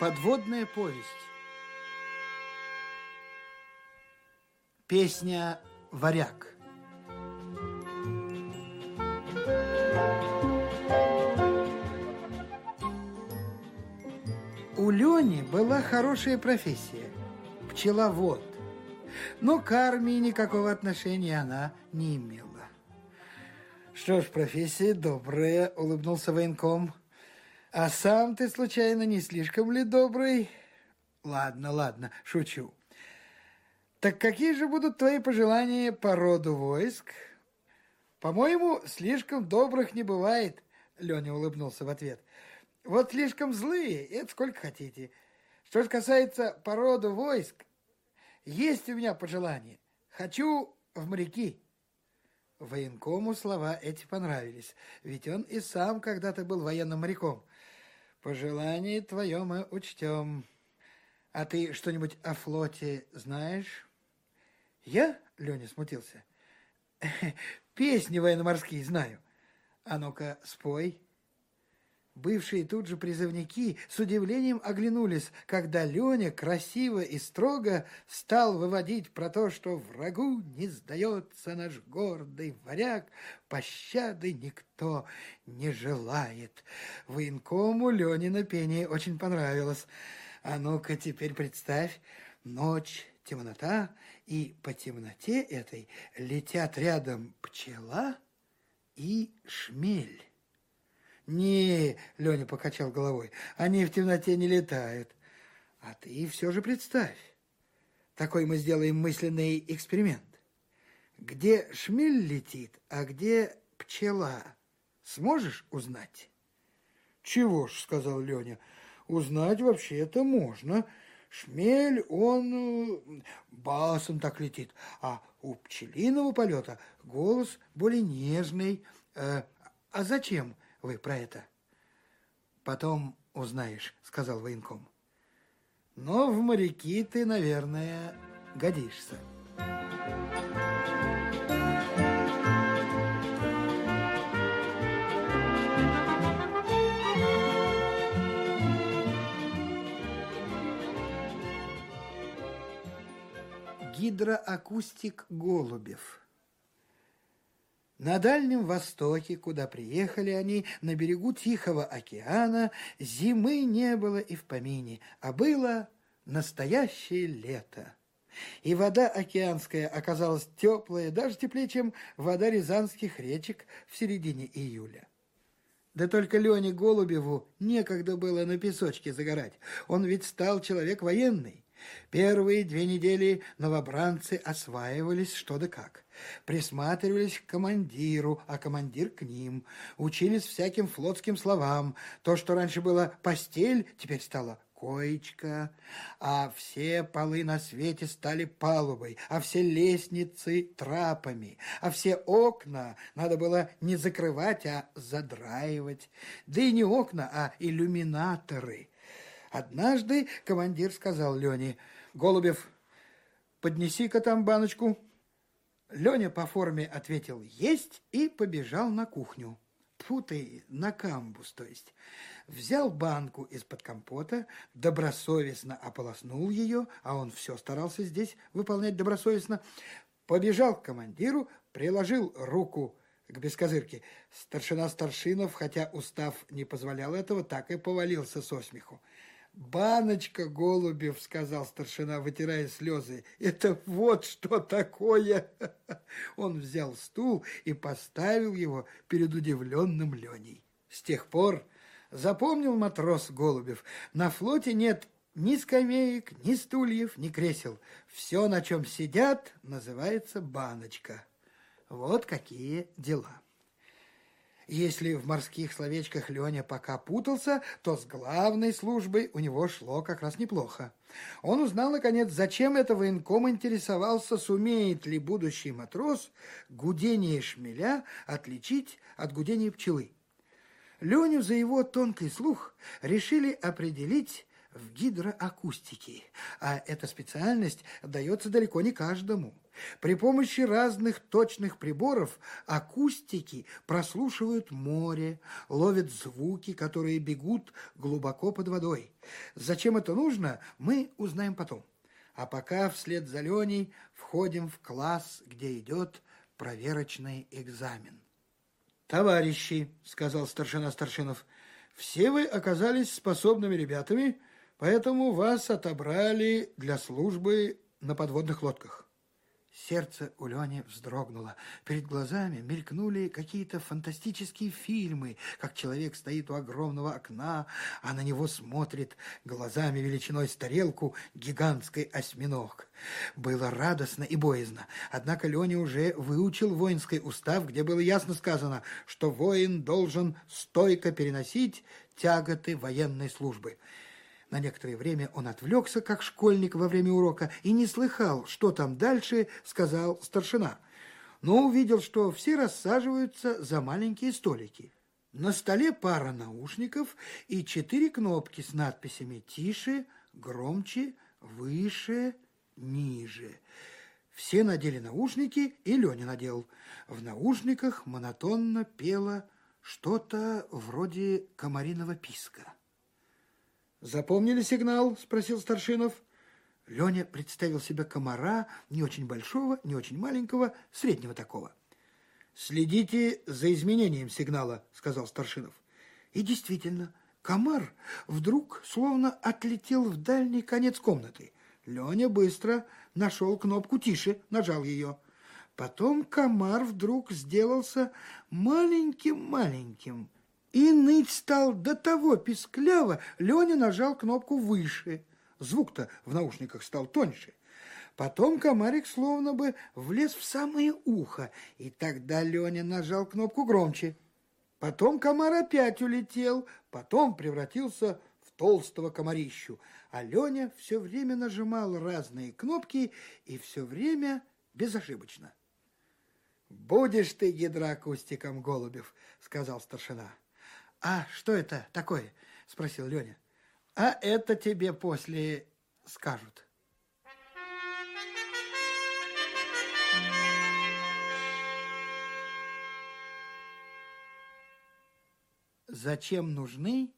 Подводная повесть. Песня «Варяг». У Лени была хорошая профессия – пчеловод. Но к армии никакого отношения она не имела. Что ж, профессия добрая, улыбнулся военком. А сам ты, случайно, не слишком ли добрый? Ладно, ладно, шучу. Так какие же будут твои пожелания по роду войск? По-моему, слишком добрых не бывает, Леня улыбнулся в ответ. Вот слишком злые, это сколько хотите. Что же касается по роду войск, есть у меня пожелание. Хочу в моряки. Военкому слова эти понравились, ведь он и сам когда-то был военным моряком. Пожелание твое мы учтем. А ты что-нибудь о флоте знаешь? Я, Леня, смутился. Песни военно-морские знаю. А ну-ка, спой. Бывшие тут же призывники с удивлением оглянулись, когда Леня красиво и строго стал выводить про то, что врагу не сдается наш гордый варяг, пощады никто не желает. Военкому Ленина пение очень понравилось. А ну-ка теперь представь, ночь, темнота, и по темноте этой летят рядом пчела и шмель. «Не», — Леня покачал головой, — «они в темноте не летают». «А ты все же представь. Такой мы сделаем мысленный эксперимент. Где шмель летит, а где пчела? Сможешь узнать?» «Чего ж», — сказал Леня, — «узнать вообще-то можно. Шмель, он э, басом так летит, а у пчелиного полета голос более нежный. Э, а зачем?» Вы про это? Потом узнаешь, сказал военком. Но в моряки ты, наверное, годишься. Гидроакустик Голубев – на Дальнем Востоке, куда приехали они, на берегу Тихого океана, зимы не было и в помине, а было настоящее лето. И вода океанская оказалась теплая, даже теплее, чем вода рязанских речек в середине июля. Да только Лене Голубеву некогда было на песочке загорать. Он ведь стал человек военный. Первые две недели новобранцы осваивались что да как. Присматривались к командиру, а командир к ним. Учились всяким флотским словам. То, что раньше было постель, теперь стало коечка, а все полы на свете стали палубой, а все лестницы трапами, а все окна надо было не закрывать, а задраивать. Да и не окна, а иллюминаторы – Однажды командир сказал Лене, «Голубев, поднеси-ка там баночку». Леня по форме ответил «Есть» и побежал на кухню. Тьфу ты, на камбус, то есть. Взял банку из-под компота, добросовестно ополоснул ее, а он все старался здесь выполнять добросовестно, побежал к командиру, приложил руку к бескозырке. Старшина Старшинов, хотя устав не позволял этого, так и повалился со смеху. «Баночка, Голубев», — сказал старшина, вытирая слезы, — «это вот что такое!» Он взял стул и поставил его перед удивленным Леней. С тех пор, запомнил матрос Голубев, на флоте нет ни скамеек, ни стульев, ни кресел. Все, на чем сидят, называется баночка. Вот какие дела. Если в морских словечках Леня пока путался, то с главной службой у него шло как раз неплохо. Он узнал, наконец, зачем это военком интересовался, сумеет ли будущий матрос гудение шмеля отличить от гудения пчелы. Леню за его тонкий слух решили определить в гидроакустике, а эта специальность дается далеко не каждому. При помощи разных точных приборов акустики прослушивают море, ловят звуки, которые бегут глубоко под водой. Зачем это нужно, мы узнаем потом. А пока вслед за Леней входим в класс, где идет проверочный экзамен. «Товарищи», — сказал старшина Старшинов, — «все вы оказались способными ребятами, поэтому вас отобрали для службы на подводных лодках. Сердце у Лени вздрогнуло. Перед глазами мелькнули какие-то фантастические фильмы, как человек стоит у огромного окна, а на него смотрит глазами величиной с тарелку гигантский осьминог. Было радостно и боязно. Однако Леня уже выучил воинский устав, где было ясно сказано, что воин должен стойко переносить тяготы военной службы. На некоторое время он отвлекся, как школьник во время урока, и не слыхал, что там дальше сказал старшина. Но увидел, что все рассаживаются за маленькие столики. На столе пара наушников и четыре кнопки с надписями «Тише», «Громче», «Выше», «Ниже». Все надели наушники, и Леня надел. В наушниках монотонно пело что-то вроде комариного писка. «Запомнили сигнал?» – спросил Старшинов. Леня представил себе комара, не очень большого, не очень маленького, среднего такого. «Следите за изменением сигнала», – сказал Старшинов. И действительно, комар вдруг словно отлетел в дальний конец комнаты. Леня быстро нашел кнопку «Тише», нажал ее. Потом комар вдруг сделался маленьким-маленьким – и ныть стал до того пискляво, Леня нажал кнопку выше. Звук-то в наушниках стал тоньше. Потом комарик словно бы влез в самое ухо, и тогда Леня нажал кнопку громче. Потом комар опять улетел, потом превратился в толстого комарищу, а Леня все время нажимал разные кнопки и все время безошибочно. «Будешь ты гидроакустиком, Голубев», — сказал старшина. «А что это такое?» – спросил Леня. «А это тебе после скажут». Зачем нужны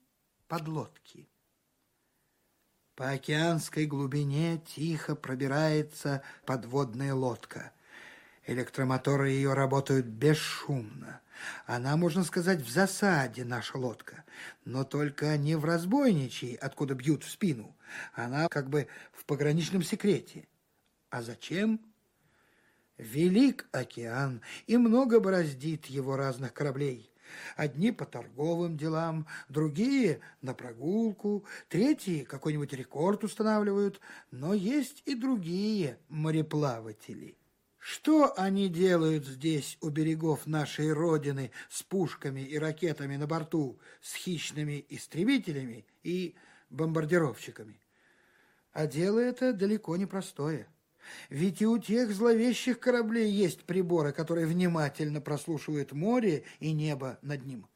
подлодки? По океанской глубине тихо пробирается подводная лодка. Электромоторы ее работают бесшумно. Она, можно сказать, в засаде, наша лодка. Но только не в разбойничьей, откуда бьют в спину. Она как бы в пограничном секрете. А зачем? Велик океан, и много бороздит его разных кораблей. Одни по торговым делам, другие на прогулку, третьи какой-нибудь рекорд устанавливают, но есть и другие мореплаватели – что они делают здесь, у берегов нашей Родины, с пушками и ракетами на борту, с хищными истребителями и бомбардировщиками? А дело это далеко не простое. Ведь и у тех зловещих кораблей есть приборы, которые внимательно прослушивают море и небо над ним.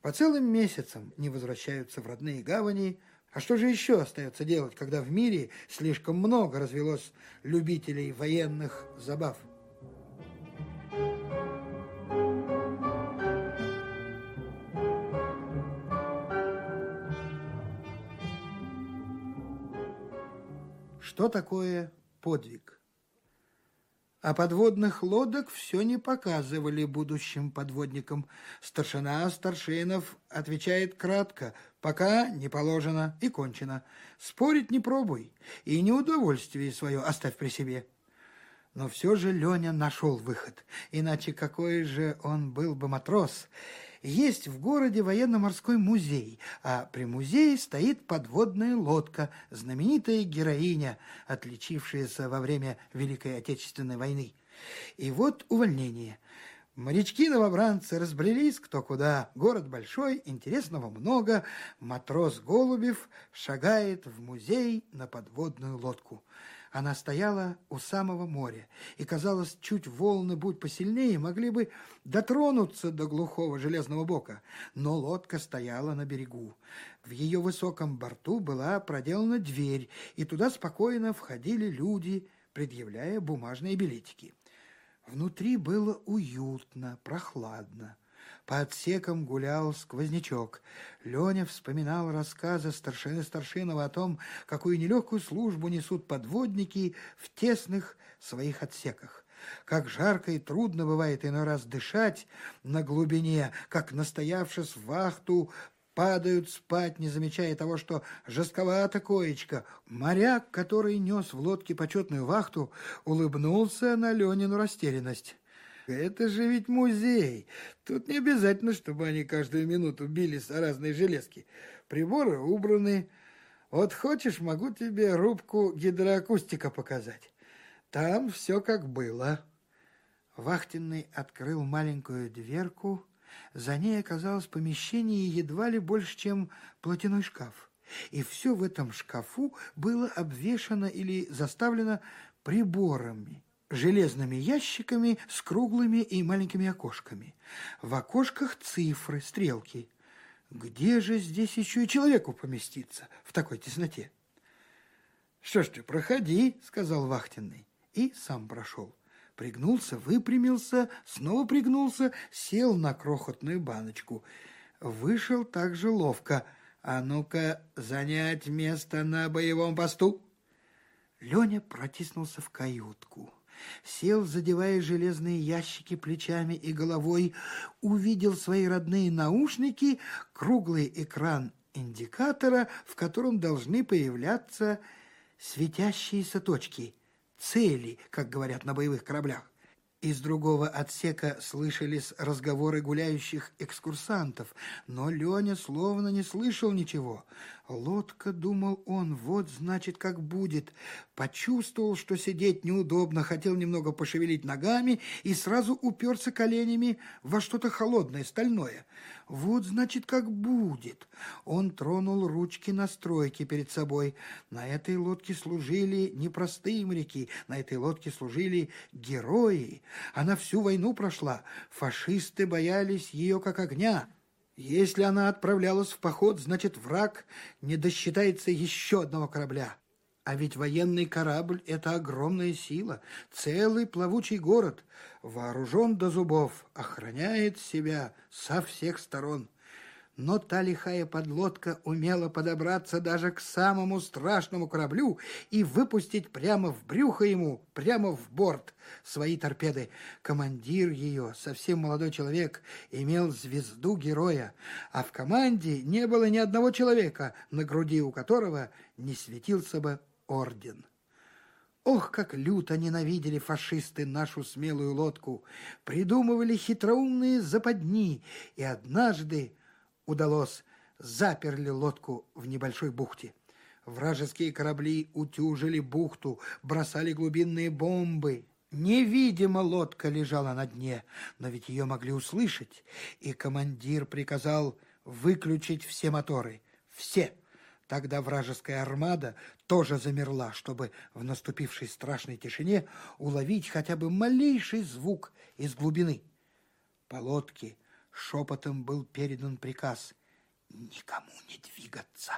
По целым месяцам не возвращаются в родные гавани, а что же еще остается делать, когда в мире слишком много развелось любителей военных забав? Что такое подвиг? А подводных лодок все не показывали будущим подводникам. Старшина Старшинов отвечает кратко, пока не положено и кончено. Спорить не пробуй, и неудовольствие свое оставь при себе. Но все же Леня нашел выход, иначе какой же он был бы матрос – есть в городе военно-морской музей, а при музее стоит подводная лодка, знаменитая героиня, отличившаяся во время Великой Отечественной войны. И вот увольнение. Морячки-новобранцы разбрелись кто куда. Город большой, интересного много. Матрос Голубев шагает в музей на подводную лодку. Она стояла у самого моря, и, казалось, чуть волны, будь посильнее, могли бы дотронуться до глухого железного бока. Но лодка стояла на берегу. В ее высоком борту была проделана дверь, и туда спокойно входили люди, предъявляя бумажные билетики. Внутри было уютно, прохладно. По отсекам гулял сквознячок. Леня вспоминал рассказы старшины Старшинова о том, какую нелегкую службу несут подводники в тесных своих отсеках. Как жарко и трудно бывает иной раз дышать на глубине, как, настоявшись в вахту, падают спать, не замечая того, что жестковата коечка. Моряк, который нес в лодке почетную вахту, улыбнулся на Ленину растерянность. Это же ведь музей. Тут не обязательно, чтобы они каждую минуту бились о разные железки. Приборы убраны. Вот хочешь, могу тебе рубку гидроакустика показать. Там все как было. Вахтенный открыл маленькую дверку. За ней оказалось помещение едва ли больше, чем платяной шкаф. И все в этом шкафу было обвешано или заставлено приборами, железными ящиками с круглыми и маленькими окошками. В окошках цифры, стрелки. Где же здесь еще и человеку поместиться в такой тесноте? «Что ж ты, проходи», — сказал вахтенный, и сам прошел. Пригнулся, выпрямился, снова пригнулся, сел на крохотную баночку. Вышел так же ловко. «А ну-ка, занять место на боевом посту!» Леня протиснулся в каютку сел, задевая железные ящики плечами и головой, увидел свои родные наушники, круглый экран индикатора, в котором должны появляться светящиеся точки, цели, как говорят на боевых кораблях. Из другого отсека слышались разговоры гуляющих экскурсантов, но Леня словно не слышал ничего. Лодка, думал он, вот значит, как будет. Почувствовал, что сидеть неудобно, хотел немного пошевелить ногами и сразу уперся коленями во что-то холодное, стальное. Вот значит, как будет. Он тронул ручки настройки перед собой. На этой лодке служили не простые моряки, на этой лодке служили герои. Она всю войну прошла. Фашисты боялись ее как огня. Если она отправлялась в поход, значит, враг не досчитается еще одного корабля. А ведь военный корабль – это огромная сила, целый плавучий город, вооружен до зубов, охраняет себя со всех сторон но та лихая подлодка умела подобраться даже к самому страшному кораблю и выпустить прямо в брюхо ему, прямо в борт свои торпеды. Командир ее, совсем молодой человек, имел звезду героя, а в команде не было ни одного человека, на груди у которого не светился бы орден. Ох, как люто ненавидели фашисты нашу смелую лодку! Придумывали хитроумные западни, и однажды удалось, заперли лодку в небольшой бухте. Вражеские корабли утюжили бухту, бросали глубинные бомбы. Невидимо лодка лежала на дне, но ведь ее могли услышать, и командир приказал выключить все моторы. Все. Тогда вражеская армада тоже замерла, чтобы в наступившей страшной тишине уловить хотя бы малейший звук из глубины. По лодке шепотом был передан приказ никому не двигаться.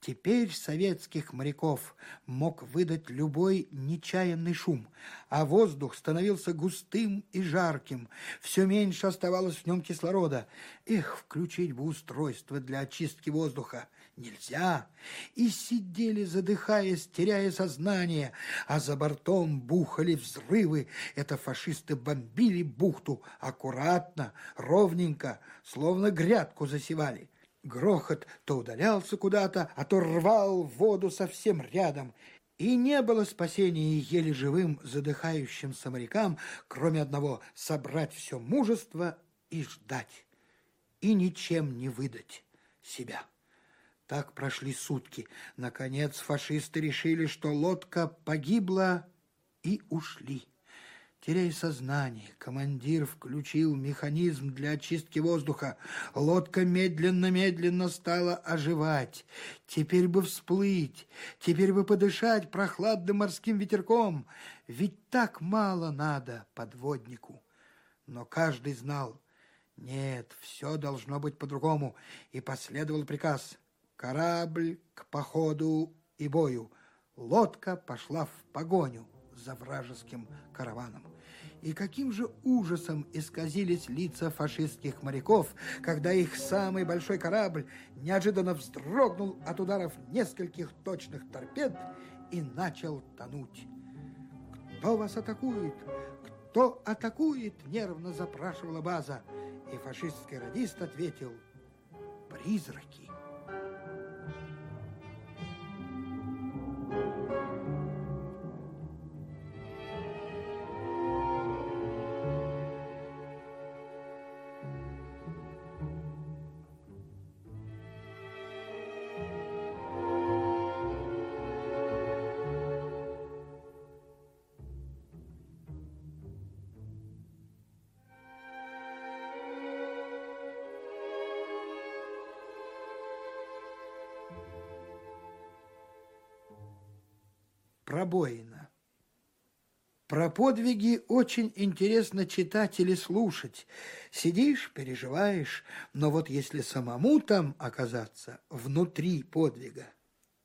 Теперь советских моряков мог выдать любой нечаянный шум, а воздух становился густым и жарким, все меньше оставалось в нем кислорода. Эх, включить бы устройство для очистки воздуха нельзя. И сидели, задыхаясь, теряя сознание, а за бортом бухали взрывы. Это фашисты бомбили бухту аккуратно, ровненько, словно грядку засевали. Грохот то удалялся куда-то, а то рвал воду совсем рядом. И не было спасения еле живым задыхающимся морякам, кроме одного — собрать все мужество и ждать, и ничем не выдать себя. Так прошли сутки. Наконец фашисты решили, что лодка погибла, и ушли. Теряя сознание, командир включил механизм для очистки воздуха. Лодка медленно-медленно стала оживать. Теперь бы всплыть, теперь бы подышать прохладным морским ветерком. Ведь так мало надо подводнику. Но каждый знал, нет, все должно быть по-другому. И последовал приказ. Корабль к походу и бою. Лодка пошла в погоню за вражеским караваном. И каким же ужасом исказились лица фашистских моряков, когда их самый большой корабль неожиданно вздрогнул от ударов нескольких точных торпед и начал тонуть. «Кто вас атакует? Кто атакует?» – нервно запрашивала база. И фашистский радист ответил «Призраки». Пробоина. Про подвиги очень интересно читать или слушать. Сидишь, переживаешь, но вот если самому там оказаться, внутри подвига.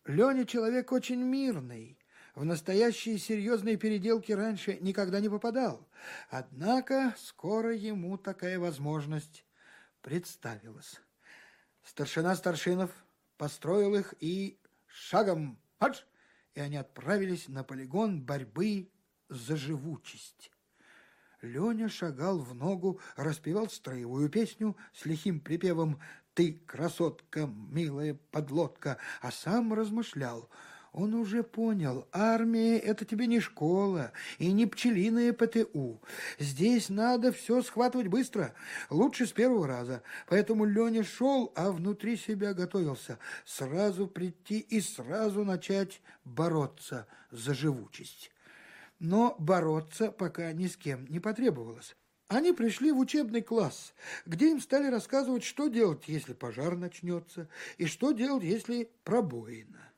Леня человек очень мирный, в настоящие серьезные переделки раньше никогда не попадал. Однако скоро ему такая возможность представилась. Старшина Старшинов построил их и шагом «Хадж!» И они отправились на полигон борьбы за живучесть. Леня шагал в ногу, распевал строевую песню с лихим припевом «Ты, красотка, милая подлодка», а сам размышлял – он уже понял, армия – это тебе не школа и не пчелиное ПТУ. Здесь надо все схватывать быстро, лучше с первого раза. Поэтому Леня шел, а внутри себя готовился сразу прийти и сразу начать бороться за живучесть. Но бороться пока ни с кем не потребовалось. Они пришли в учебный класс, где им стали рассказывать, что делать, если пожар начнется, и что делать, если пробоина.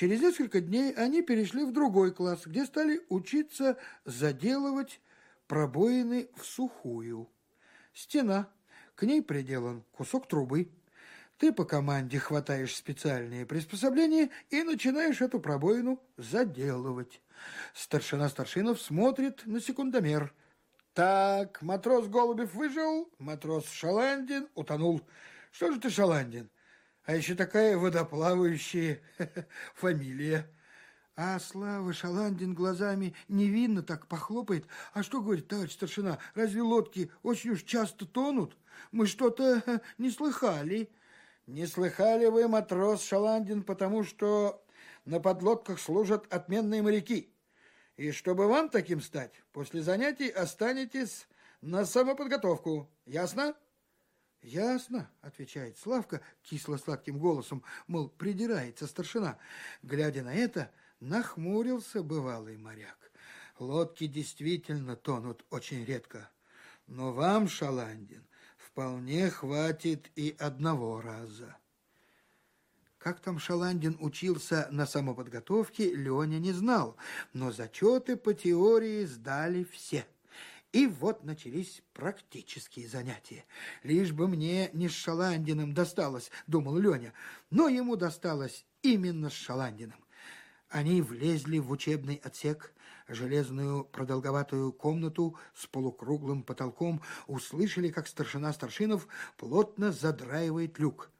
Через несколько дней они перешли в другой класс, где стали учиться заделывать пробоины в сухую. Стена, к ней приделан кусок трубы. Ты по команде хватаешь специальные приспособления и начинаешь эту пробоину заделывать. Старшина Старшинов смотрит на секундомер. Так, матрос Голубев выжил, матрос Шаландин утонул. Что же ты, Шаландин, а еще такая водоплавающая фамилия. А Слава Шаландин глазами невинно так похлопает. А что говорит товарищ старшина? Разве лодки очень уж часто тонут? Мы что-то не слыхали. Не слыхали вы, матрос Шаландин, потому что на подлодках служат отменные моряки. И чтобы вам таким стать, после занятий останетесь на самоподготовку. Ясно? «Ясно», — отвечает Славка кисло-сладким голосом, мол, придирается старшина. Глядя на это, нахмурился бывалый моряк. Лодки действительно тонут очень редко. Но вам, Шаландин, вполне хватит и одного раза. Как там Шаландин учился на самоподготовке, Леня не знал, но зачеты по теории сдали все. И вот начались практические занятия. Лишь бы мне не с Шаландиным досталось, думал Леня, но ему досталось именно с Шаландиным. Они влезли в учебный отсек, железную продолговатую комнату с полукруглым потолком, услышали, как старшина Старшинов плотно задраивает люк.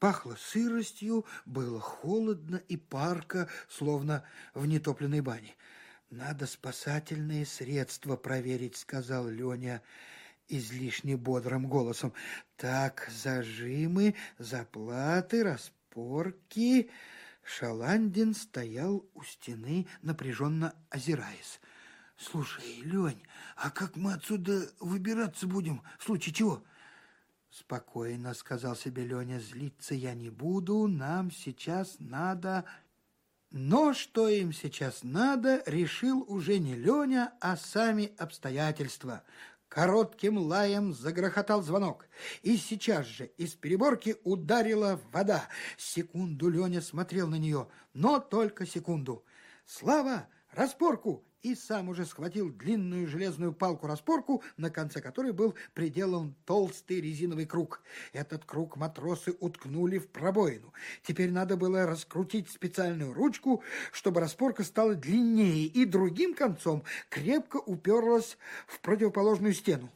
Пахло сыростью, было холодно и парко, словно в нетопленной бане. «Надо спасательные средства проверить», — сказал Леня излишне бодрым голосом. «Так, зажимы, заплаты, распорки...» Шаландин стоял у стены, напряженно озираясь. «Слушай, Лень, а как мы отсюда выбираться будем, в случае чего?» «Спокойно», — сказал себе Леня, — «злиться я не буду, нам сейчас надо...» Но что им сейчас надо, решил уже не Леня, а сами обстоятельства. Коротким лаем загрохотал звонок, и сейчас же из переборки ударила вода. Секунду Леня смотрел на нее, но только секунду. «Слава, распорку!» И сам уже схватил длинную железную палку-распорку, на конце которой был приделан толстый резиновый круг. Этот круг матросы уткнули в пробоину. Теперь надо было раскрутить специальную ручку, чтобы распорка стала длиннее и другим концом крепко уперлась в противоположную стену.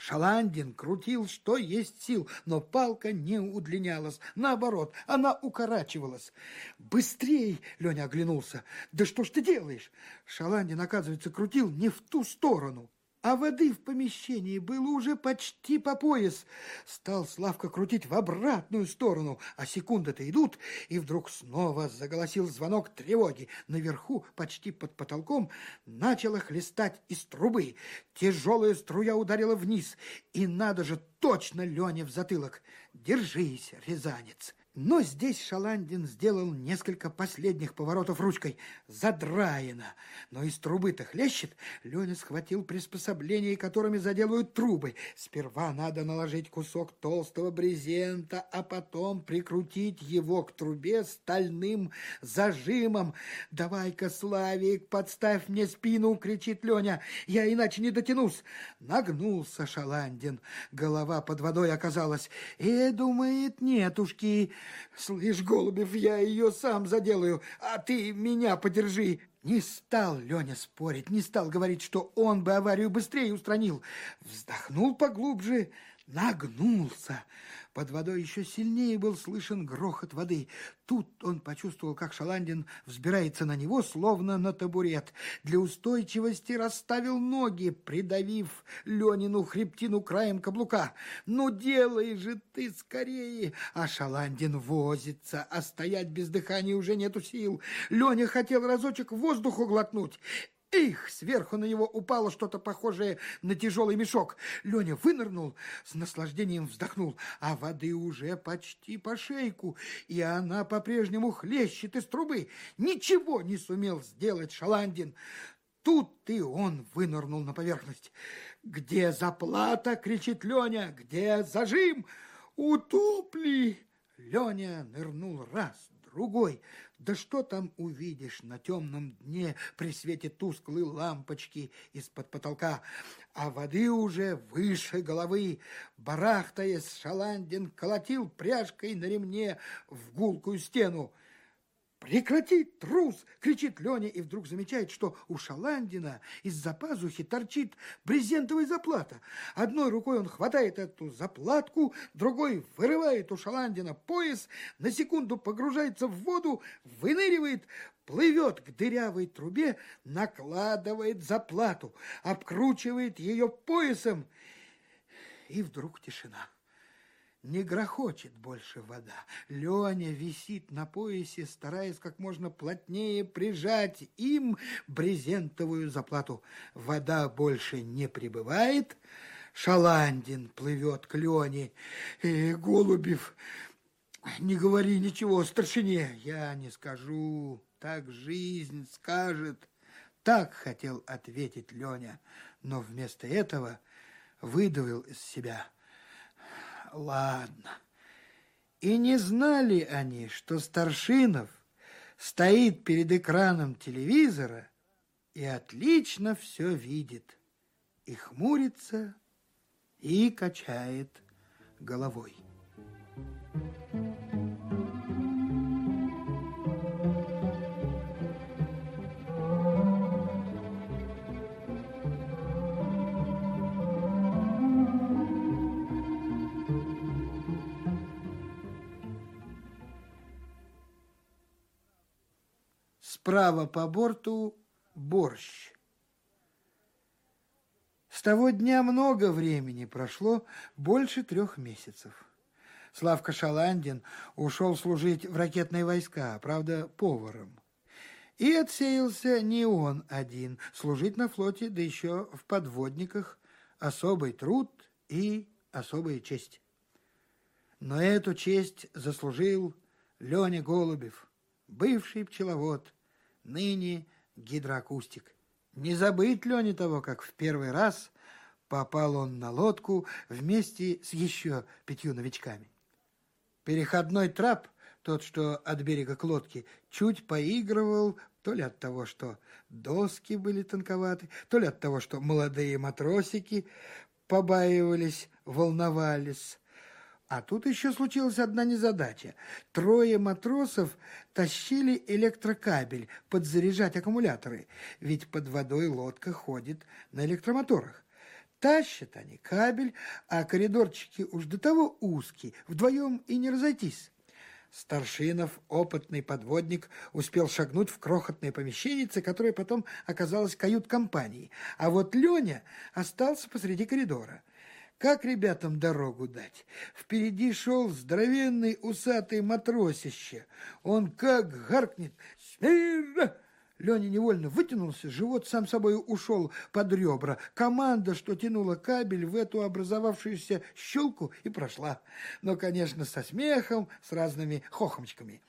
Шаландин крутил, что есть сил, но палка не удлинялась. Наоборот, она укорачивалась. «Быстрей!» — Леня оглянулся. «Да что ж ты делаешь?» Шаландин, оказывается, крутил не в ту сторону а воды в помещении было уже почти по пояс. Стал Славка крутить в обратную сторону, а секунды-то идут, и вдруг снова заголосил звонок тревоги. Наверху, почти под потолком, начало хлестать из трубы. Тяжелая струя ударила вниз, и надо же точно Лене в затылок. «Держись, рязанец!» Но здесь Шаландин сделал несколько последних поворотов ручкой. Задраено. Но из трубы-то хлещет. Леня схватил приспособления, которыми заделывают трубы. Сперва надо наложить кусок толстого брезента, а потом прикрутить его к трубе стальным зажимом. «Давай-ка, Славик, подставь мне спину!» — кричит Леня. «Я иначе не дотянусь!» Нагнулся Шаландин. Голова под водой оказалась. И думает, нетушки, Слышь, Голубев, я ее сам заделаю, а ты меня подержи. Не стал Леня спорить, не стал говорить, что он бы аварию быстрее устранил. Вздохнул поглубже, нагнулся. Под водой еще сильнее был слышен грохот воды. Тут он почувствовал, как Шаландин взбирается на него, словно на табурет. Для устойчивости расставил ноги, придавив Ленину хребтину краем каблука. «Ну, делай же ты скорее!» А Шаландин возится, а стоять без дыхания уже нету сил. Леня хотел разочек воздуху глотнуть. Их! Сверху на него упало что-то похожее на тяжелый мешок. Леня вынырнул, с наслаждением вздохнул, а воды уже почти по шейку, и она по-прежнему хлещет из трубы. Ничего не сумел сделать Шаландин. Тут и он вынырнул на поверхность. «Где заплата?» — кричит Леня. «Где зажим?» «Утопли!» Леня нырнул раз, другой. Да что там увидишь на темном дне при свете тусклой лампочки из-под потолка? А воды уже выше головы. Барахтаясь, Шаландин колотил пряжкой на ремне в гулкую стену. «Прекрати, трус!» — кричит Леня и вдруг замечает, что у Шаландина из-за пазухи торчит брезентовая заплата. Одной рукой он хватает эту заплатку, другой вырывает у Шаландина пояс, на секунду погружается в воду, выныривает, плывет к дырявой трубе, накладывает заплату, обкручивает ее поясом, и вдруг тишина. Не грохочет больше вода. Леня висит на поясе, стараясь как можно плотнее прижать им брезентовую заплату. Вода больше не прибывает. Шаландин плывет к Лене. И Голубев, не говори ничего старшине. Я не скажу, так жизнь скажет. Так хотел ответить Леня, но вместо этого выдавил из себя – ладно. И не знали они, что Старшинов стоит перед экраном телевизора и отлично все видит, и хмурится, и качает головой. Справа по борту борщ. С того дня много времени прошло, больше трех месяцев. Славка Шаландин ушел служить в ракетные войска, правда, поваром. И отсеялся не он один, служить на флоте, да еще в подводниках, особый труд и особая честь. Но эту честь заслужил Леня Голубев, бывший пчеловод – ныне гидроакустик. Не забыть Лене того, как в первый раз попал он на лодку вместе с еще пятью новичками. Переходной трап, тот, что от берега к лодке, чуть поигрывал то ли от того, что доски были тонковаты, то ли от того, что молодые матросики побаивались, волновались. А тут еще случилась одна незадача. Трое матросов тащили электрокабель подзаряжать аккумуляторы, ведь под водой лодка ходит на электромоторах. Тащат они кабель, а коридорчики уж до того узкие, вдвоем и не разойтись. Старшинов, опытный подводник, успел шагнуть в крохотное помещение, которое потом оказалось кают-компанией. А вот Леня остался посреди коридора. Как ребятам дорогу дать? Впереди шел здоровенный усатый матросище. Он как гаркнет «Смирно!» Леня невольно вытянулся, живот сам собой ушел под ребра. Команда, что тянула кабель в эту образовавшуюся щелку, и прошла. Но, конечно, со смехом, с разными хохомчками.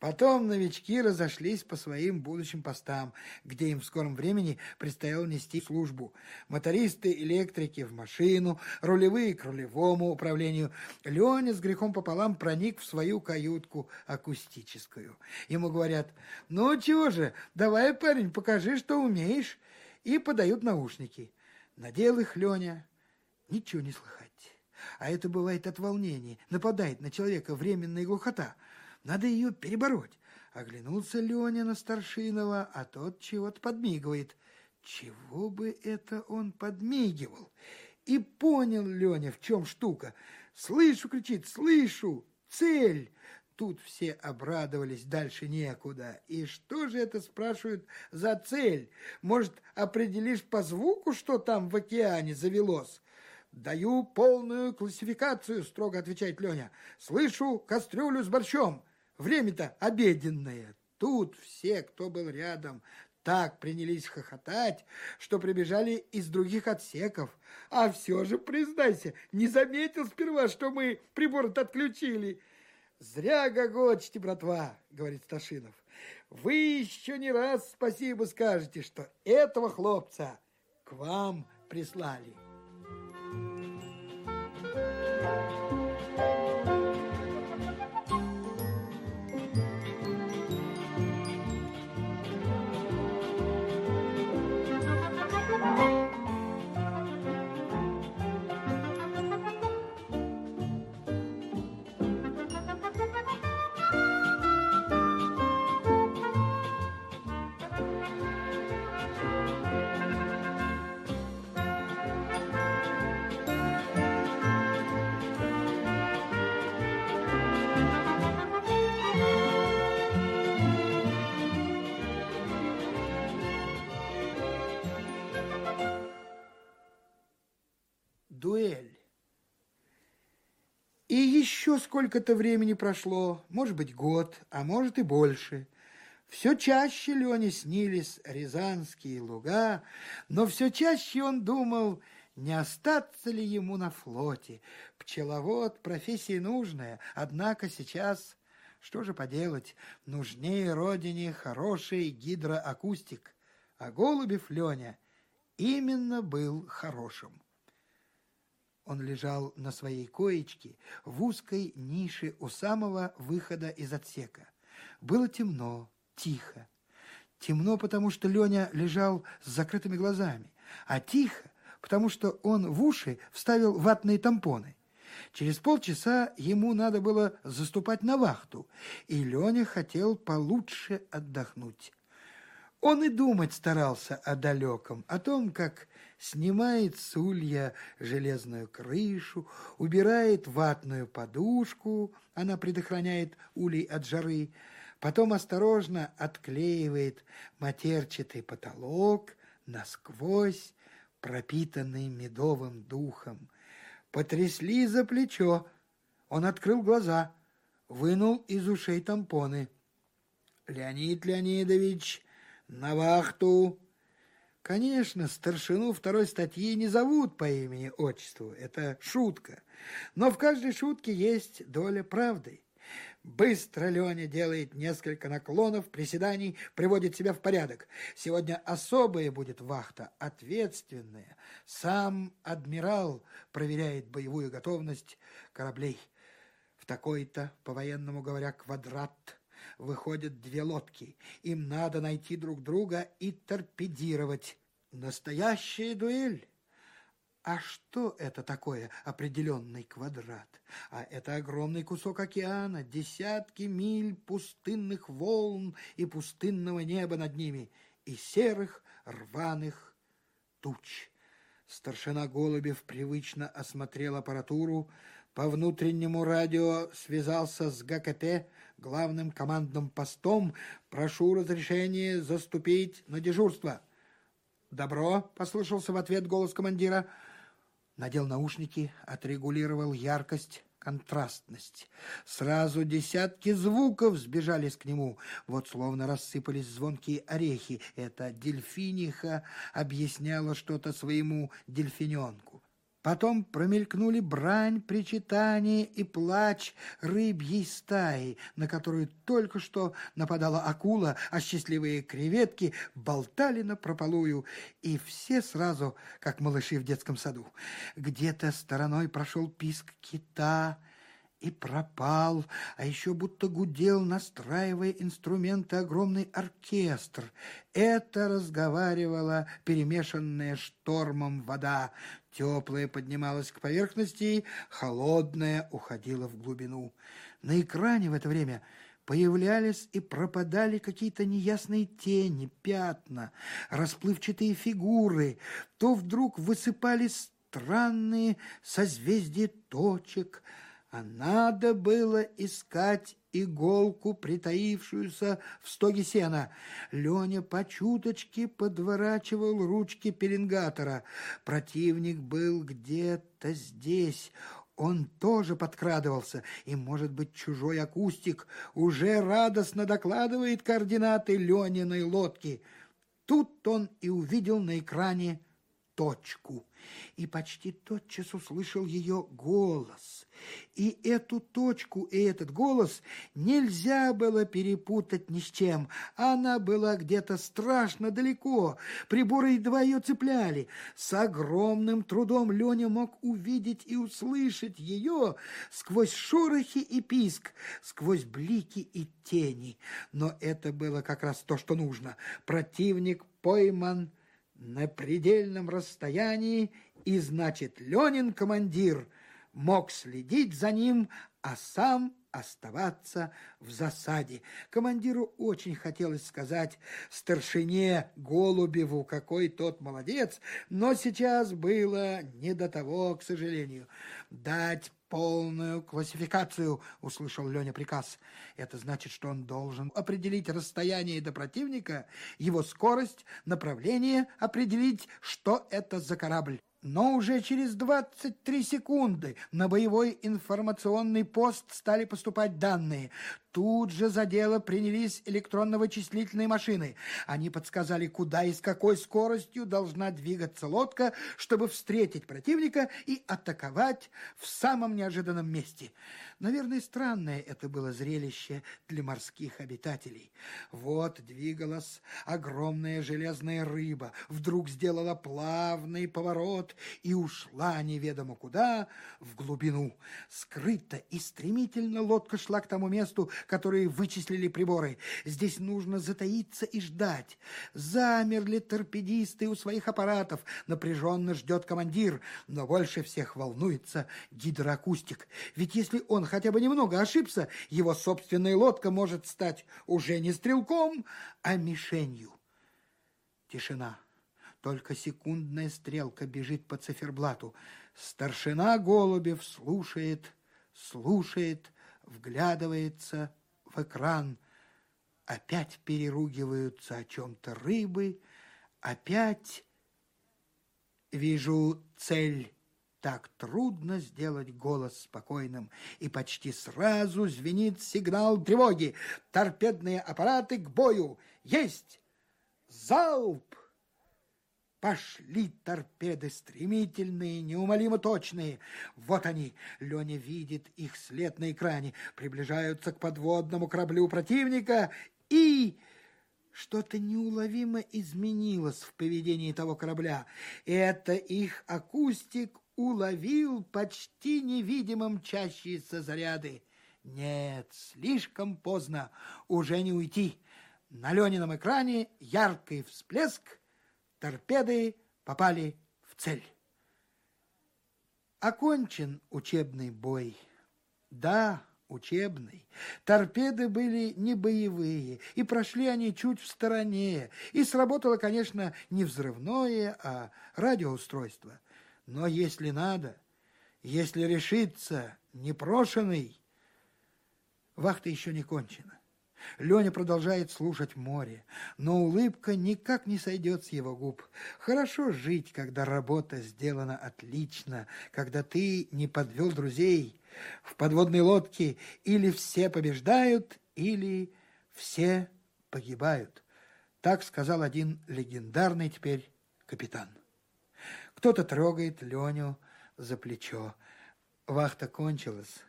Потом новички разошлись по своим будущим постам, где им в скором времени предстояло нести службу. Мотористы, электрики в машину, рулевые к рулевому управлению. Леня с грехом пополам проник в свою каютку акустическую. Ему говорят, ну чего же, давай, парень, покажи, что умеешь. И подают наушники. Надел их Леня, ничего не слыхать. А это бывает от волнения, нападает на человека временная глухота – надо ее перебороть. Оглянулся Леня на Старшинова, а тот чего-то подмигивает. Чего бы это он подмигивал? И понял Леня, в чем штука. «Слышу!» — кричит, «слышу! Цель!» Тут все обрадовались, дальше некуда. И что же это, спрашивают, за цель? Может, определишь по звуку, что там в океане завелось? «Даю полную классификацию», — строго отвечает Леня. «Слышу кастрюлю с борщом». Время-то обеденное. Тут все, кто был рядом, так принялись хохотать, что прибежали из других отсеков. А все же, признайся, не заметил сперва, что мы прибор отключили. Зря гогочите, братва, говорит Сташинов. Вы еще не раз спасибо скажете, что этого хлопца к вам прислали. Еще сколько-то времени прошло, может быть, год, а может и больше. Все чаще Лене снились рязанские луга, но все чаще он думал, не остаться ли ему на флоте. Пчеловод – профессия нужная, однако сейчас, что же поделать, нужнее родине хороший гидроакустик. А Голубев Леня именно был хорошим. Он лежал на своей коечке в узкой нише у самого выхода из отсека. Было темно, тихо. Темно, потому что Леня лежал с закрытыми глазами, а тихо, потому что он в уши вставил ватные тампоны. Через полчаса ему надо было заступать на вахту, и Леня хотел получше отдохнуть. Он и думать старался о далеком, о том, как снимает с улья железную крышу, убирает ватную подушку, она предохраняет улей от жары, потом осторожно отклеивает матерчатый потолок насквозь, пропитанный медовым духом. Потрясли за плечо. Он открыл глаза, вынул из ушей тампоны. «Леонид Леонидович, на вахту!» Конечно, старшину второй статьи не зовут по имени-отчеству, это шутка. Но в каждой шутке есть доля правды. Быстро Леня делает несколько наклонов, приседаний, приводит себя в порядок. Сегодня особая будет вахта, ответственная. Сам адмирал проверяет боевую готовность кораблей. В такой-то, по-военному говоря, квадрат выходят две лодки. Им надо найти друг друга и торпедировать. Настоящая дуэль. А что это такое определенный квадрат? А это огромный кусок океана, десятки миль пустынных волн и пустынного неба над ними, и серых рваных туч. Старшина Голубев привычно осмотрел аппаратуру, по внутреннему радио связался с ГКП, главным командным постом. Прошу разрешения заступить на дежурство. «Добро!» — послышался в ответ голос командира — надел наушники, отрегулировал яркость, контрастность. Сразу десятки звуков сбежались к нему. Вот словно рассыпались звонкие орехи. Это дельфиниха объясняла что-то своему дельфиненку. Потом промелькнули брань, причитание и плач рыбьей стаи, на которую только что нападала акула, а счастливые креветки болтали на прополую, и все сразу, как малыши в детском саду. Где-то стороной прошел писк кита, и пропал, а еще будто гудел, настраивая инструменты, огромный оркестр. Это разговаривала перемешанная штормом вода. Теплая поднималась к поверхности, холодная уходила в глубину. На экране в это время появлялись и пропадали какие-то неясные тени, пятна, расплывчатые фигуры. То вдруг высыпались странные созвездия точек – а надо было искать иголку, притаившуюся в стоге сена. Леня по чуточке подворачивал ручки пеленгатора. Противник был где-то здесь. Он тоже подкрадывался, и, может быть, чужой акустик уже радостно докладывает координаты Лениной лодки. Тут он и увидел на экране точку и почти тотчас услышал ее голос. И эту точку и этот голос нельзя было перепутать ни с чем. Она была где-то страшно далеко, приборы едва ее цепляли. С огромным трудом Леня мог увидеть и услышать ее сквозь шорохи и писк, сквозь блики и тени. Но это было как раз то, что нужно. Противник пойман на предельном расстоянии, и, значит, Ленин командир мог следить за ним, а сам оставаться в засаде. Командиру очень хотелось сказать старшине Голубеву, какой тот молодец, но сейчас было не до того, к сожалению. Дать полную классификацию, услышал Леня приказ. Это значит, что он должен определить расстояние до противника, его скорость, направление, определить, что это за корабль. Но уже через 23 секунды на боевой информационный пост стали поступать данные. Тут же за дело принялись электронно-вычислительные машины. Они подсказали, куда и с какой скоростью должна двигаться лодка, чтобы встретить противника и атаковать в самом неожиданном месте. Наверное, странное это было зрелище для морских обитателей. Вот двигалась огромная железная рыба, вдруг сделала плавный поворот и ушла неведомо куда, в глубину. Скрыто и стремительно лодка шла к тому месту, которые вычислили приборы. Здесь нужно затаиться и ждать. Замерли торпедисты у своих аппаратов. Напряженно ждет командир, но больше всех волнуется гидроакустик. Ведь если он хотя бы немного ошибся, его собственная лодка может стать уже не стрелком, а мишенью. Тишина. Только секундная стрелка бежит по циферблату. Старшина Голубев слушает, слушает, вглядывается в экран. Опять переругиваются о чем-то рыбы, опять вижу цель. Так трудно сделать голос спокойным, и почти сразу звенит сигнал тревоги. Торпедные аппараты к бою. Есть! Залп! Пошли торпеды стремительные, неумолимо точные. Вот они. Леня видит их след на экране. Приближаются к подводному кораблю противника и... Что-то неуловимо изменилось в поведении того корабля. Это их акустик уловил почти невидимо мчащиеся заряды. Нет, слишком поздно, уже не уйти. На Ленином экране яркий всплеск, торпеды попали в цель. Окончен учебный бой. Да, учебный. Торпеды были не боевые, и прошли они чуть в стороне. И сработало, конечно, не взрывное, а радиоустройство. Но если надо, если решиться, непрошенный, вахта еще не кончена. Леня продолжает слушать море, но улыбка никак не сойдет с его губ. Хорошо жить, когда работа сделана отлично, когда ты не подвел друзей. В подводной лодке или все побеждают, или все погибают. Так сказал один легендарный теперь капитан. Кто-то трогает Леню за плечо. Вахта кончилась.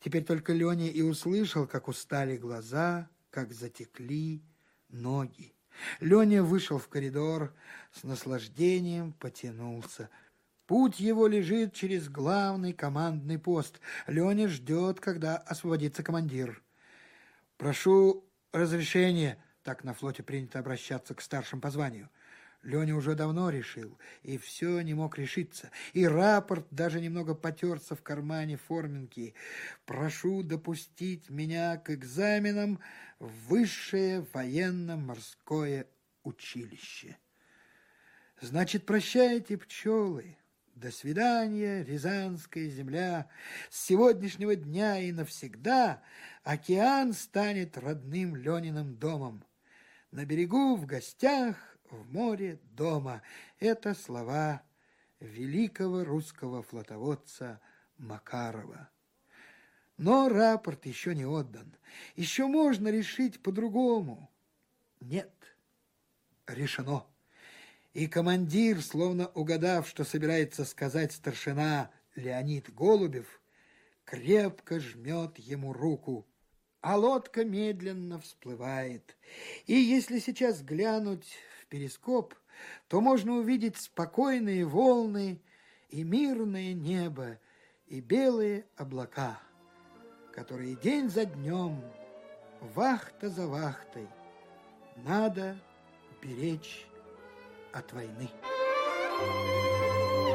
Теперь только Леня и услышал, как устали глаза, как затекли ноги. Леня вышел в коридор, с наслаждением потянулся. Путь его лежит через главный командный пост. Леня ждет, когда освободится командир. «Прошу разрешения», так на флоте принято обращаться к старшим по званию. Леня уже давно решил, и все не мог решиться. И рапорт даже немного потерся в кармане форминки. «Прошу допустить меня к экзаменам в высшее военно-морское училище». «Значит, прощайте, пчелы». До свидания, Рязанская земля. С сегодняшнего дня и навсегда океан станет родным Лениным домом. На берегу, в гостях, в море дома. Это слова великого русского флотоводца Макарова. Но рапорт еще не отдан. Еще можно решить по-другому. Нет, решено. И командир, словно угадав, что собирается сказать старшина Леонид Голубев, крепко жмет ему руку а лодка медленно всплывает. И если сейчас глянуть перископ, то можно увидеть спокойные волны и мирное небо, и белые облака, которые день за днем, вахта за вахтой, надо беречь от войны. Thank you.